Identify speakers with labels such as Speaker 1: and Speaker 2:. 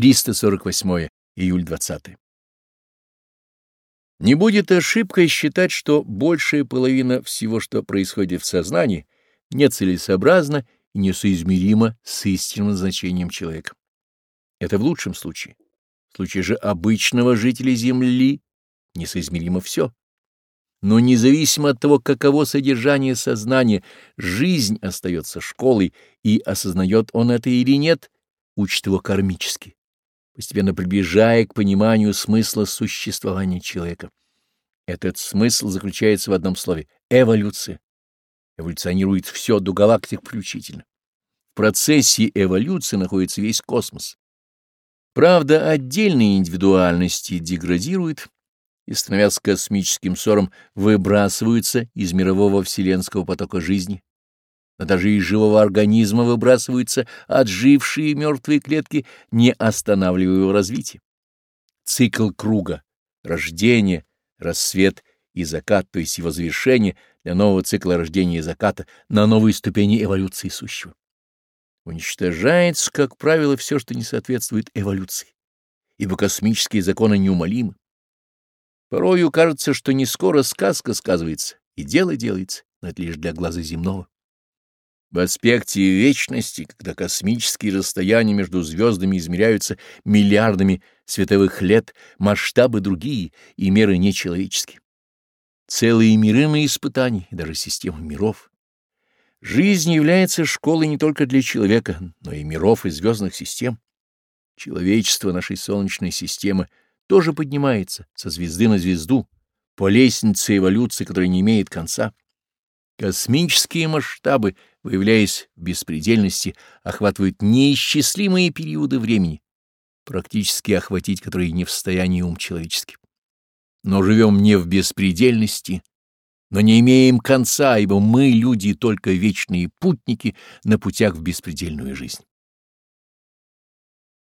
Speaker 1: 348 июль 20. Не будет ошибкой считать, что большая половина всего, что происходит в сознании, нецелесообразна и несоизмерима с истинным значением человека. Это в лучшем случае. В случае же обычного жителя Земли несоизмеримо все. Но независимо от того, каково содержание сознания, жизнь остается школой, и осознает он это или нет, учит его кармически постепенно приближая к пониманию смысла существования человека. Этот смысл заключается в одном слове — эволюция. Эволюционирует все до галактик включительно. В процессе эволюции находится весь космос. Правда, отдельные индивидуальности деградируют и, становясь космическим ссором, выбрасываются из мирового вселенского потока жизни даже из живого организма выбрасываются отжившие мертвые клетки, не останавливая его развитие. Цикл круга — рождение, рассвет и закат, то есть его завершение для нового цикла рождения и заката на новой ступени эволюции сущего. Уничтожается, как правило, все, что не соответствует эволюции, ибо космические законы неумолимы. Порою кажется, что не скоро сказка сказывается, и дело делается, но это лишь для глаза земного. В аспекте вечности, когда космические расстояния между звездами измеряются миллиардами световых лет, масштабы другие и меры нечеловеческие. Целые миры на испытании, даже системы миров. Жизнь является школой не только для человека, но и миров и звездных систем. Человечество нашей Солнечной системы тоже поднимается со звезды на звезду по лестнице эволюции, которая не имеет конца. Космические масштабы, выявляясь в беспредельности, охватывают неисчислимые периоды времени, практически охватить которые не в состоянии ум человеческий. Но живем не в беспредельности, но не имеем конца, ибо мы, люди, только вечные путники на путях в беспредельную жизнь.